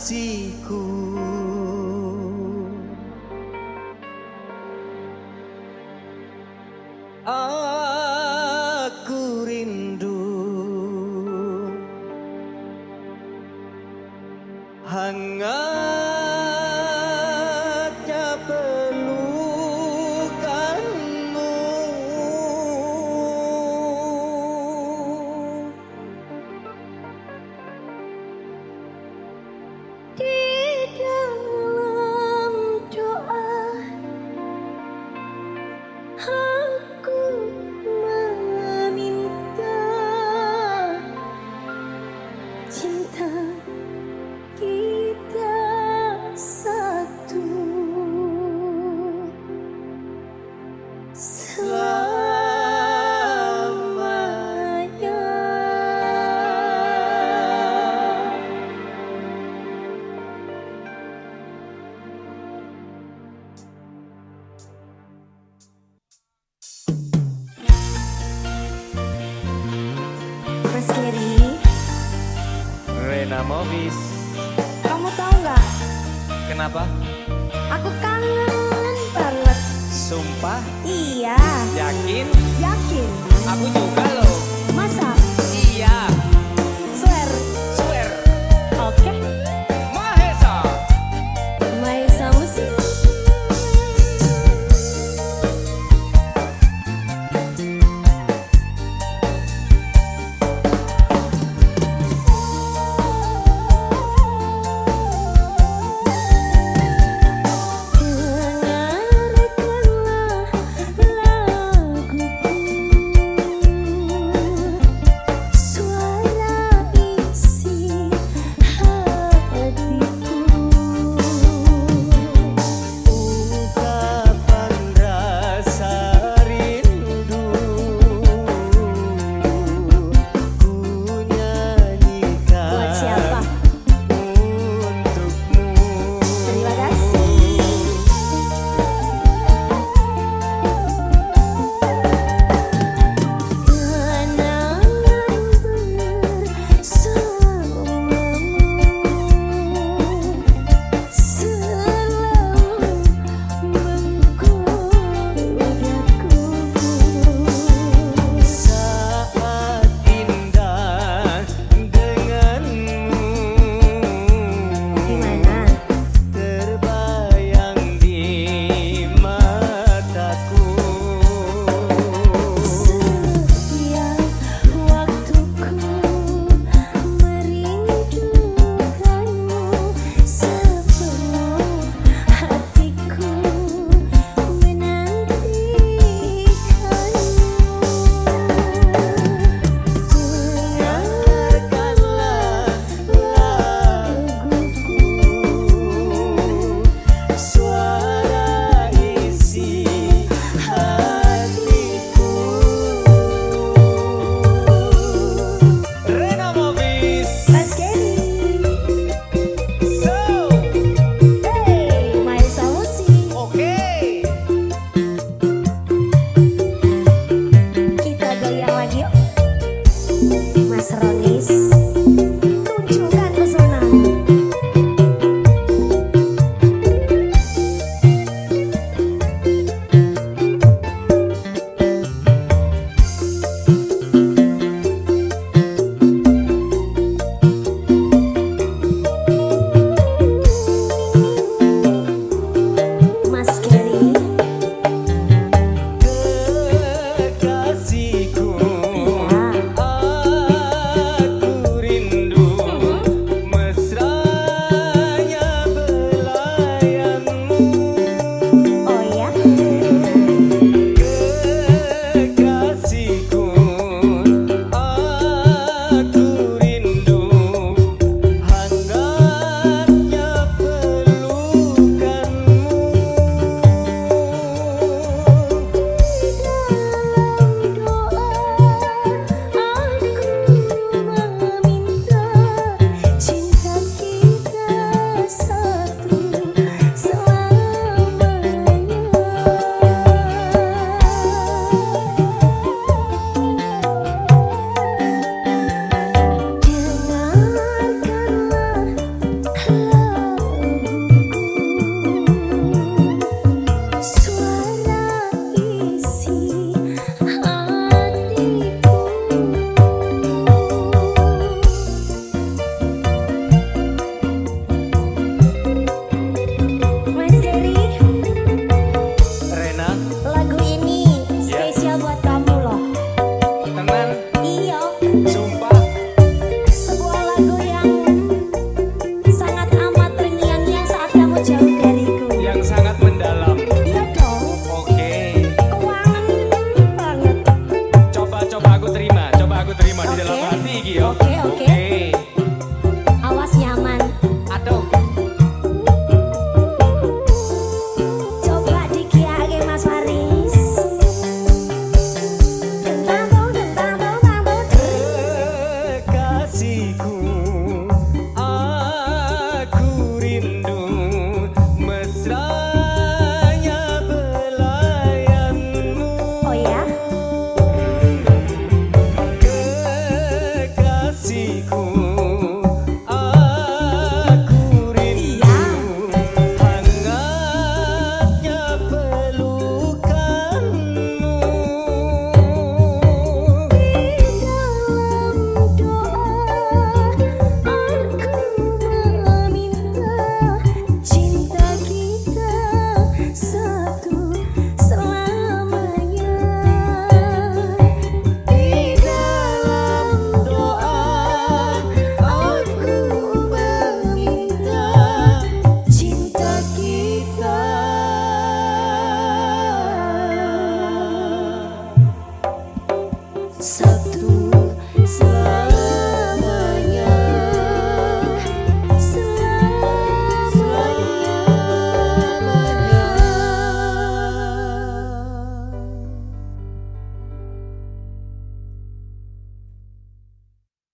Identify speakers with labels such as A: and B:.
A: kekasihku Aku rindu Hangatnya
B: Mas Keri,
A: Rena Movis
B: kamu tahu nggak?
A: Kenapa?
B: Aku kangen banget.
A: Sumpah?
B: Iya,
A: Yakin?
B: yakin.
A: Aku juga